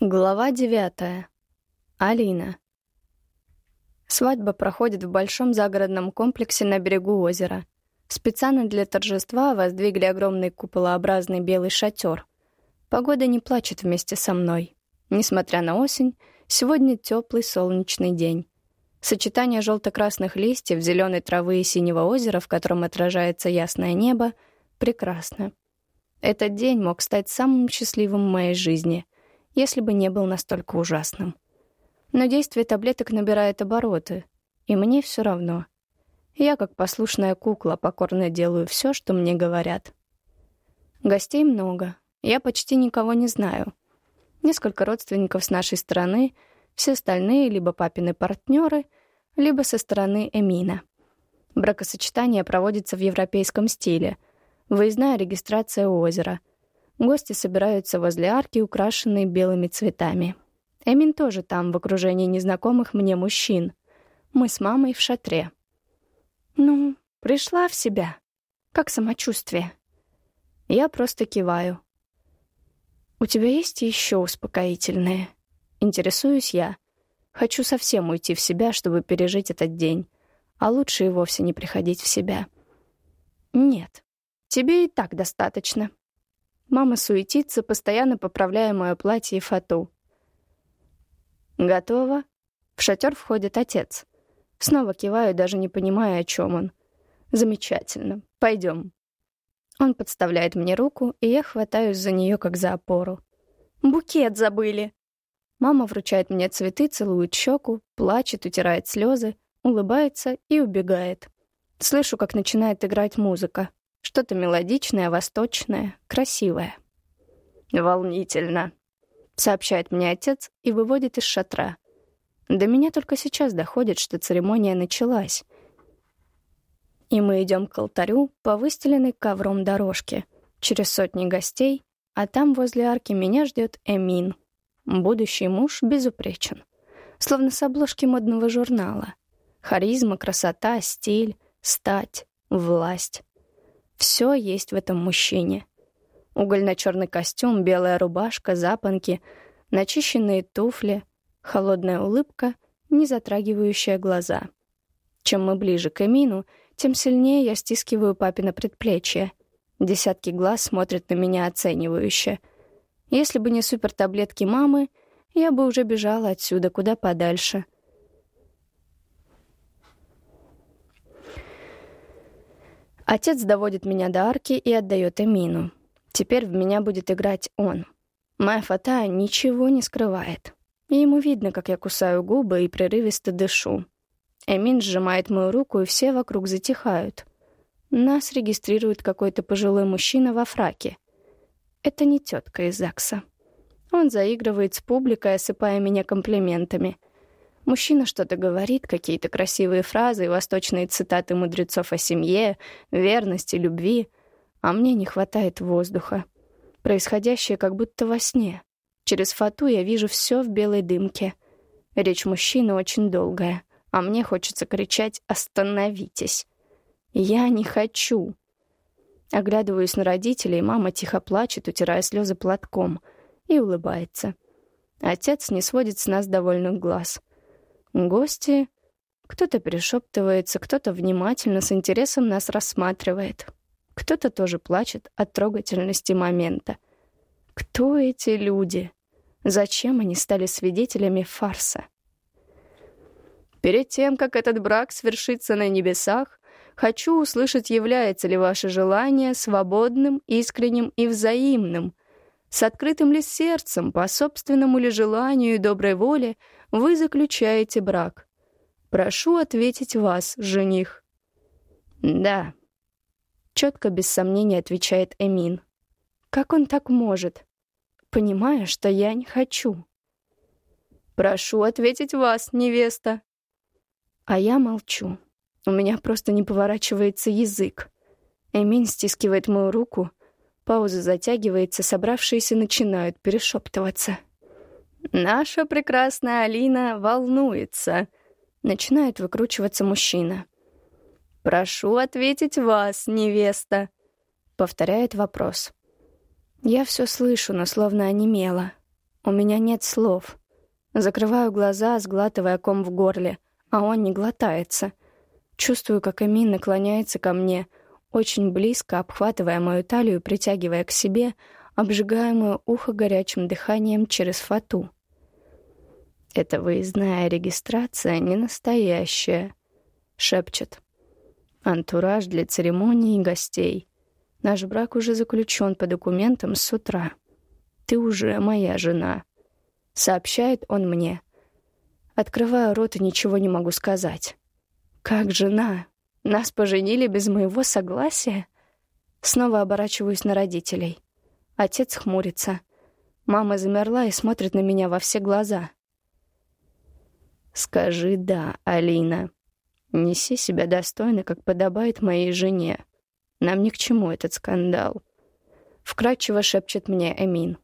Глава девятая. Алина. Свадьба проходит в большом загородном комплексе на берегу озера. Специально для торжества воздвигли огромный куполообразный белый шатер. Погода не плачет вместе со мной. Несмотря на осень, сегодня теплый солнечный день. Сочетание желто-красных листьев, зеленой травы и синего озера, в котором отражается ясное небо, прекрасно. Этот день мог стать самым счастливым в моей жизни — если бы не был настолько ужасным. Но действие таблеток набирает обороты, и мне все равно. Я, как послушная кукла, покорно делаю все, что мне говорят. Гостей много, я почти никого не знаю. Несколько родственников с нашей стороны, все остальные либо папины партнеры, либо со стороны Эмина. Бракосочетание проводится в европейском стиле. Выездная регистрация у озера — Гости собираются возле арки, украшенной белыми цветами. Эмин тоже там, в окружении незнакомых мне мужчин. Мы с мамой в шатре. «Ну, пришла в себя. Как самочувствие?» Я просто киваю. «У тебя есть еще успокоительные?» Интересуюсь я. Хочу совсем уйти в себя, чтобы пережить этот день. А лучше и вовсе не приходить в себя. «Нет, тебе и так достаточно», Мама суетится, постоянно поправляя мое платье и фату. «Готово?» В шатер входит отец. Снова киваю, даже не понимая, о чем он. «Замечательно. Пойдем». Он подставляет мне руку, и я хватаюсь за нее, как за опору. «Букет забыли!» Мама вручает мне цветы, целует щеку, плачет, утирает слезы, улыбается и убегает. Слышу, как начинает играть музыка. Что-то мелодичное, восточное, красивое. «Волнительно», — сообщает мне отец и выводит из шатра. До меня только сейчас доходит, что церемония началась. И мы идем к алтарю по выстеленной ковром дорожке, через сотни гостей, а там возле арки меня ждет Эмин. Будущий муж безупречен. Словно с обложки модного журнала. Харизма, красота, стиль, стать, власть. Все есть в этом мужчине. Угольно-черный костюм, белая рубашка, запонки, начищенные туфли, холодная улыбка, не затрагивающая глаза. Чем мы ближе к Эмину, тем сильнее я стискиваю папина предплечье. Десятки глаз смотрят на меня оценивающе. Если бы не супертаблетки мамы, я бы уже бежала отсюда куда подальше — Отец доводит меня до арки и отдает Эмину. Теперь в меня будет играть он. Моя фата ничего не скрывает. И ему видно, как я кусаю губы и прерывисто дышу. Эмин сжимает мою руку, и все вокруг затихают. Нас регистрирует какой-то пожилой мужчина во фраке. Это не тетка из ЗАГСа. Он заигрывает с публикой, осыпая меня комплиментами. Мужчина что-то говорит, какие-то красивые фразы и восточные цитаты мудрецов о семье, верности, любви, а мне не хватает воздуха. Происходящее как будто во сне. Через фату я вижу все в белой дымке. Речь мужчины очень долгая, а мне хочется кричать «Остановитесь!». Я не хочу. Оглядываюсь на родителей, мама тихо плачет, утирая слезы платком, и улыбается. Отец не сводит с нас довольных глаз. Гости... Кто-то перешептывается, кто-то внимательно, с интересом нас рассматривает. Кто-то тоже плачет от трогательности момента. Кто эти люди? Зачем они стали свидетелями фарса? Перед тем, как этот брак свершится на небесах, хочу услышать, является ли ваше желание свободным, искренним и взаимным, с открытым ли сердцем, по собственному ли желанию и доброй воле — вы заключаете брак. Прошу ответить вас, жених». «Да», — четко, без сомнения отвечает Эмин. «Как он так может, понимая, что я не хочу?» «Прошу ответить вас, невеста». А я молчу. У меня просто не поворачивается язык. Эмин стискивает мою руку, пауза затягивается, собравшиеся начинают перешептываться. «Наша прекрасная Алина волнуется», — начинает выкручиваться мужчина. «Прошу ответить вас, невеста», — повторяет вопрос. Я все слышу, но словно онемела. У меня нет слов. Закрываю глаза, сглатывая ком в горле, а он не глотается. Чувствую, как Эмин наклоняется ко мне, очень близко обхватывая мою талию, притягивая к себе, обжигая мое ухо горячим дыханием через фату. «Это выездная регистрация не настоящая», — шепчет. «Антураж для церемонии и гостей. Наш брак уже заключен по документам с утра. Ты уже моя жена», — сообщает он мне. Открываю рот и ничего не могу сказать. «Как жена? Нас поженили без моего согласия?» Снова оборачиваюсь на родителей. Отец хмурится. Мама замерла и смотрит на меня во все глаза. «Скажи «да», Алина. Неси себя достойно, как подобает моей жене. Нам ни к чему этот скандал. Вкратчиво шепчет мне Эмин.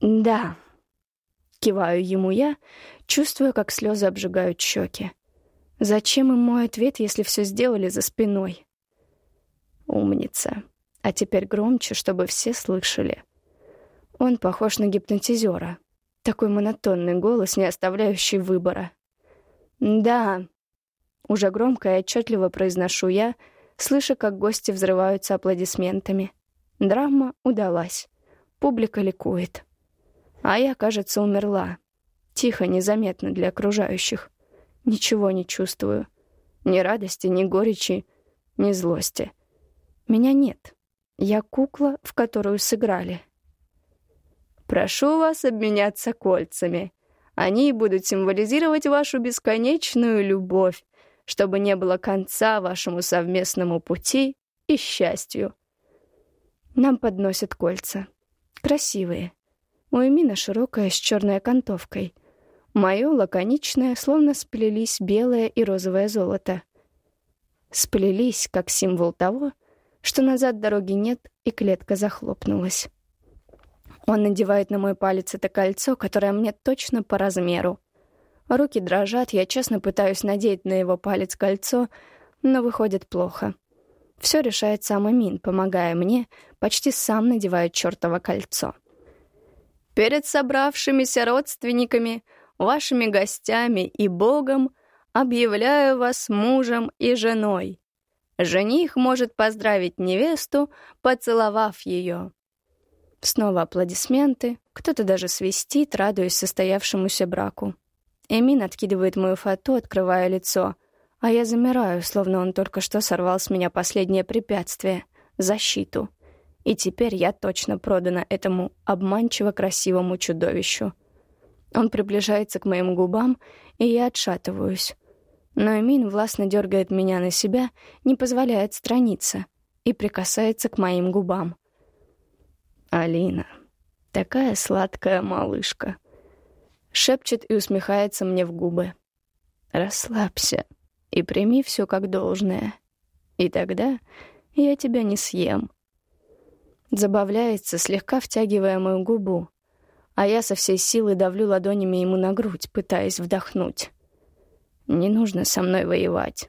«Да», — киваю ему я, чувствуя, как слезы обжигают щеки. «Зачем им мой ответ, если все сделали за спиной?» «Умница. А теперь громче, чтобы все слышали». Он похож на гипнотизера. Такой монотонный голос, не оставляющий выбора. «Да», — уже громко и отчетливо произношу я, — слыша, как гости взрываются аплодисментами. Драма удалась. Публика ликует. А я, кажется, умерла. Тихо, незаметно для окружающих. Ничего не чувствую. Ни радости, ни горечи, ни злости. Меня нет. Я кукла, в которую сыграли. Прошу вас обменяться кольцами. Они будут символизировать вашу бесконечную любовь, чтобы не было конца вашему совместному пути и счастью. Нам подносят кольца. Красивые. У Эмина широкая с черной окантовкой. Мое лаконичное, словно сплелись белое и розовое золото. Сплелись, как символ того, что назад дороги нет, и клетка захлопнулась. Он надевает на мой палец это кольцо, которое мне точно по размеру. Руки дрожат, я честно пытаюсь надеть на его палец кольцо, но выходит плохо. Все решает сам Амин, помогая мне, почти сам надевает чертово кольцо. «Перед собравшимися родственниками, вашими гостями и Богом объявляю вас мужем и женой. Жених может поздравить невесту, поцеловав ее». Снова аплодисменты, кто-то даже свистит, радуясь состоявшемуся браку. Эмин откидывает мою фату, открывая лицо, а я замираю, словно он только что сорвал с меня последнее препятствие — защиту. И теперь я точно продана этому обманчиво красивому чудовищу. Он приближается к моим губам, и я отшатываюсь. Но Эмин властно дергает меня на себя, не позволяет отстраниться и прикасается к моим губам. «Алина, такая сладкая малышка», шепчет и усмехается мне в губы. «Расслабься и прими все как должное, и тогда я тебя не съем». Забавляется, слегка втягивая мою губу, а я со всей силы давлю ладонями ему на грудь, пытаясь вдохнуть. «Не нужно со мной воевать.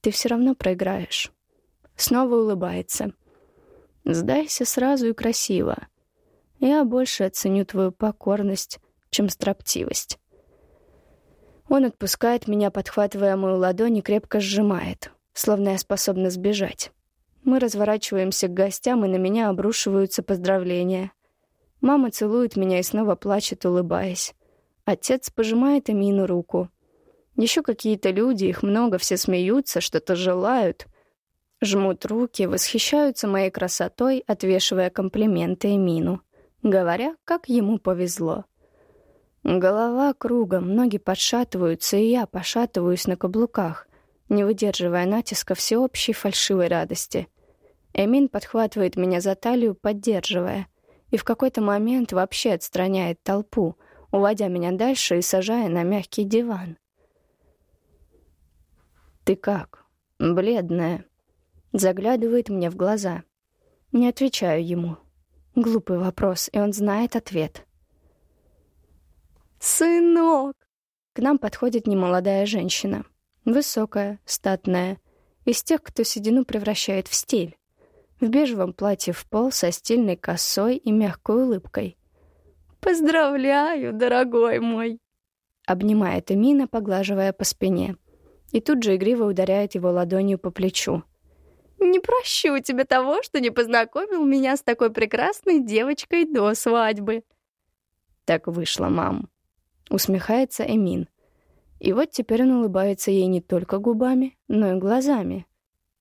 Ты все равно проиграешь». Снова улыбается. «Сдайся сразу и красиво. Я больше оценю твою покорность чем строптивость. Он отпускает меня, подхватывая мою ладонь и крепко сжимает, словно я способна сбежать. Мы разворачиваемся к гостям, и на меня обрушиваются поздравления. Мама целует меня и снова плачет, улыбаясь. Отец пожимает Эмину руку. Еще какие-то люди, их много, все смеются, что-то желают. Жмут руки, восхищаются моей красотой, отвешивая комплименты Эмину, говоря, как ему повезло. Голова кругом, ноги подшатываются, и я пошатываюсь на каблуках, не выдерживая натиска всеобщей фальшивой радости. Эмин подхватывает меня за талию, поддерживая, и в какой-то момент вообще отстраняет толпу, уводя меня дальше и сажая на мягкий диван. «Ты как? Бледная?» Заглядывает мне в глаза. Не отвечаю ему. Глупый вопрос, и он знает ответ — «Сынок!» К нам подходит немолодая женщина. Высокая, статная. Из тех, кто седину превращает в стиль. В бежевом платье в пол со стильной косой и мягкой улыбкой. «Поздравляю, дорогой мой!» Обнимает Эмина, поглаживая по спине. И тут же игриво ударяет его ладонью по плечу. «Не прощу тебе того, что не познакомил меня с такой прекрасной девочкой до свадьбы». «Так вышло, мам», — усмехается Эмин. И вот теперь он улыбается ей не только губами, но и глазами.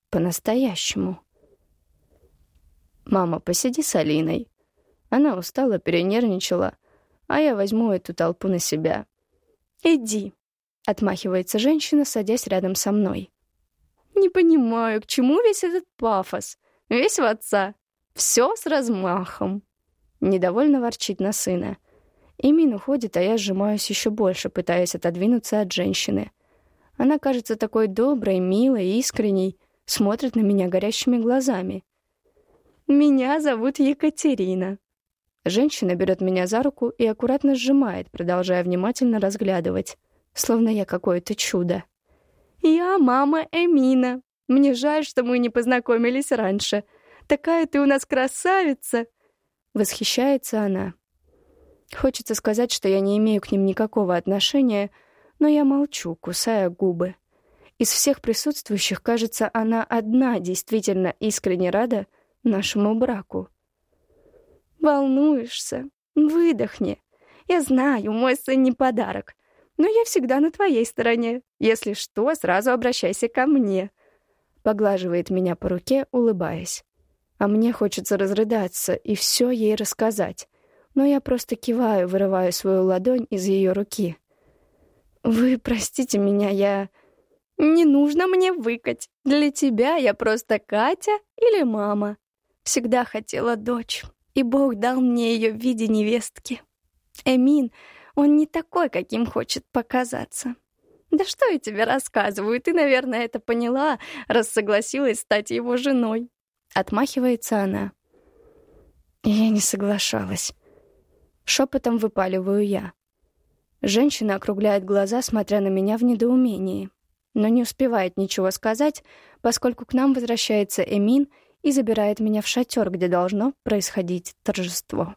По-настоящему. «Мама, посиди с Алиной». Она устала, перенервничала, а я возьму эту толпу на себя. «Иди», — отмахивается женщина, садясь рядом со мной. «Не понимаю, к чему весь этот пафос? Весь в отца. Все с размахом». Недовольно ворчит на сына. Имин уходит, а я сжимаюсь еще больше, пытаясь отодвинуться от женщины. Она кажется такой доброй, милой, искренней, смотрит на меня горящими глазами. «Меня зовут Екатерина». Женщина берет меня за руку и аккуратно сжимает, продолжая внимательно разглядывать, словно я какое-то чудо. «Я мама Эмина. Мне жаль, что мы не познакомились раньше. Такая ты у нас красавица!» Восхищается она. Хочется сказать, что я не имею к ним никакого отношения, но я молчу, кусая губы. Из всех присутствующих, кажется, она одна действительно искренне рада, нашему браку. Волнуешься? Выдохни. Я знаю, мой сын не подарок, но я всегда на твоей стороне. Если что, сразу обращайся ко мне. Поглаживает меня по руке, улыбаясь. А мне хочется разрыдаться и все ей рассказать. Но я просто киваю, вырываю свою ладонь из ее руки. «Вы простите меня, я...» «Не нужно мне выкать. Для тебя я просто Катя или мама. Всегда хотела дочь, и Бог дал мне ее в виде невестки. Эмин, он не такой, каким хочет показаться. Да что я тебе рассказываю, ты, наверное, это поняла, раз согласилась стать его женой. Отмахивается она. Я не соглашалась. Шепотом выпаливаю я. Женщина округляет глаза, смотря на меня в недоумении, но не успевает ничего сказать, поскольку к нам возвращается Эмин и забирает меня в шатер, где должно происходить торжество.